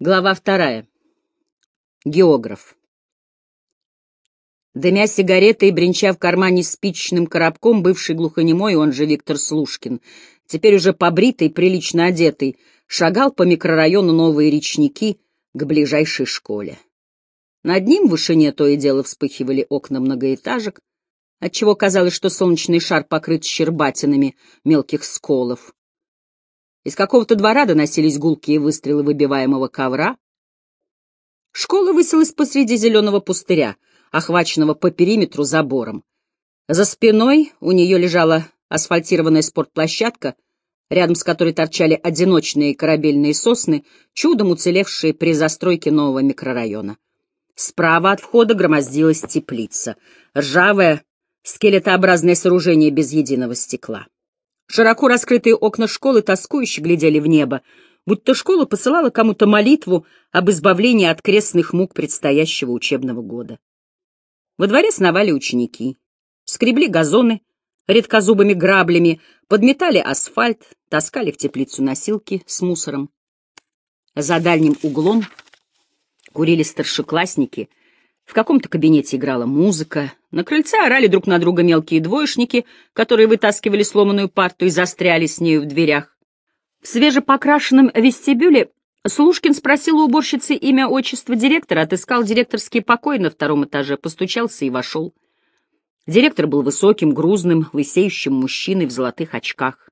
Глава вторая. Географ. Дымя сигареты и бренча в кармане спичечным коробком, бывший глухонемой, он же Виктор Слушкин, теперь уже побритый, прилично одетый, шагал по микрорайону Новые речники к ближайшей школе. Над ним в вышине то и дело вспыхивали окна многоэтажек, отчего казалось, что солнечный шар покрыт щербатинами мелких сколов. Из какого-то двора доносились гулкие выстрелы выбиваемого ковра. Школа высилась посреди зеленого пустыря, охваченного по периметру забором. За спиной у нее лежала асфальтированная спортплощадка, рядом с которой торчали одиночные корабельные сосны, чудом уцелевшие при застройке нового микрорайона. Справа от входа громоздилась теплица, ржавое, скелетообразное сооружение без единого стекла. Широко раскрытые окна школы тоскующе глядели в небо, будто школа посылала кому-то молитву об избавлении от крестных мук предстоящего учебного года. Во дворе сновали ученики, скребли газоны редкозубыми граблями, подметали асфальт, таскали в теплицу носилки с мусором. За дальним углом курили старшеклассники — в каком-то кабинете играла музыка, на крыльце орали друг на друга мелкие двоечники, которые вытаскивали сломанную парту и застряли с нею в дверях. В свежепокрашенном вестибюле Слушкин спросил у уборщицы имя отчества директора, отыскал директорский покой на втором этаже, постучался и вошел. Директор был высоким, грузным, лысеющим мужчиной в золотых очках.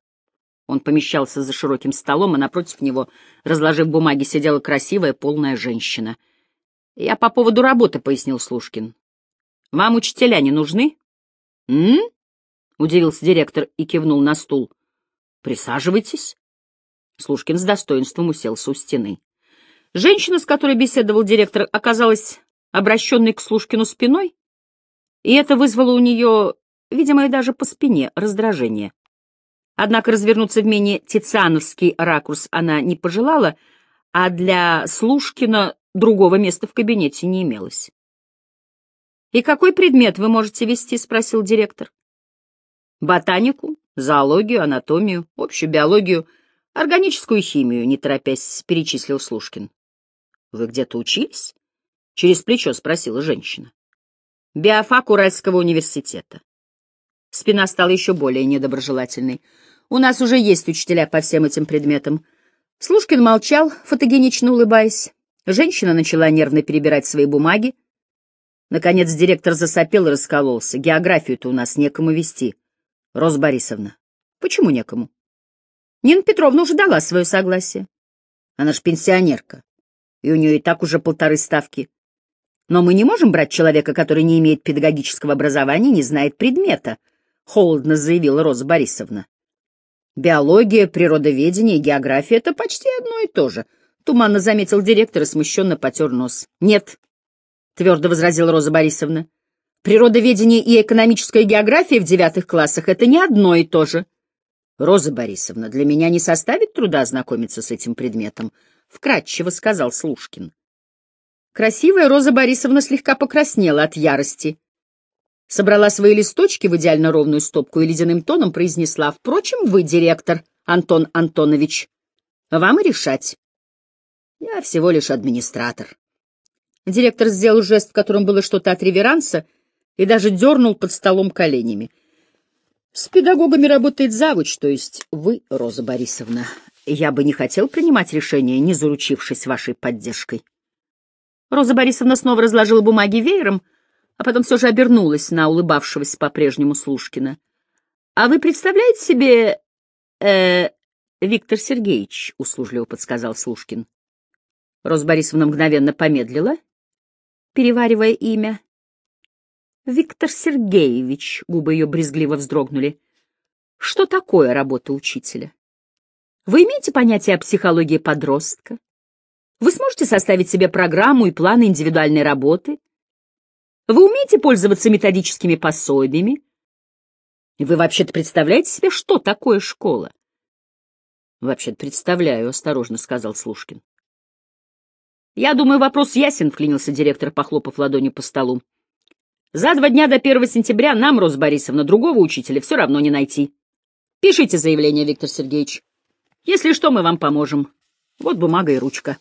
Он помещался за широким столом, а напротив него, разложив бумаги, сидела красивая, полная женщина — я по поводу работы, — пояснил Слушкин. Вам учителя не нужны? М? Удивился директор и кивнул на стул. Присаживайтесь. Слушкин с достоинством уселся у стены. Женщина, с которой беседовал директор, оказалась обращенной к Слушкину спиной, и это вызвало у нее, видимо, и даже по спине, раздражение. Однако развернуться в менее тициановский ракурс она не пожелала, а для Слушкина Другого места в кабинете не имелось. «И какой предмет вы можете вести?» — спросил директор. «Ботанику, зоологию, анатомию, общую биологию, органическую химию», — не торопясь перечислил Слушкин. «Вы где-то учились?» — через плечо спросила женщина. «Биофак Уральского университета». Спина стала еще более недоброжелательной. «У нас уже есть учителя по всем этим предметам». Слушкин молчал, фотогенично улыбаясь. Женщина начала нервно перебирать свои бумаги. Наконец директор засопел и раскололся. Географию-то у нас некому вести. Рос Борисовна. Почему некому? Нина Петровна уже дала свое согласие. Она ж пенсионерка. И у нее и так уже полторы ставки. Но мы не можем брать человека, который не имеет педагогического образования и не знает предмета, — холодно заявила Роза Борисовна. Биология, природоведение и география — это почти одно и то же —— туманно заметил директор и смущенно потер нос. «Нет», — твердо возразила Роза Борисовна. «Природоведение и экономическая география в девятых классах — это не одно и то же». «Роза Борисовна, для меня не составит труда ознакомиться с этим предметом», — вкратчиво сказал Слушкин. Красивая Роза Борисовна слегка покраснела от ярости. Собрала свои листочки в идеально ровную стопку и ледяным тоном произнесла, «Впрочем, вы, директор, Антон Антонович, вам и решать». Я всего лишь администратор. Директор сделал жест, в котором было что-то от реверанса, и даже дернул под столом коленями. С педагогами работает завуч, то есть вы, Роза Борисовна. Я бы не хотел принимать решение, не заручившись вашей поддержкой. Роза Борисовна снова разложила бумаги веером, а потом все же обернулась на улыбавшегося по-прежнему Слушкина. — А вы представляете себе... Э, Виктор Сергеевич, — услужливо подсказал Слушкин. Роза Борисовна мгновенно помедлила, переваривая имя. Виктор Сергеевич, губы ее брезгливо вздрогнули. Что такое работа учителя? Вы имеете понятие о психологии подростка? Вы сможете составить себе программу и план индивидуальной работы? Вы умеете пользоваться методическими пособиями? Вы вообще-то представляете себе, что такое школа? Вообще-то представляю, осторожно сказал Слушкин. «Я думаю, вопрос ясен», — вклинился директор, похлопав ладонью по столу. «За два дня до первого сентября нам, Роза Борисовна, другого учителя все равно не найти. Пишите заявление, Виктор Сергеевич. Если что, мы вам поможем. Вот бумага и ручка».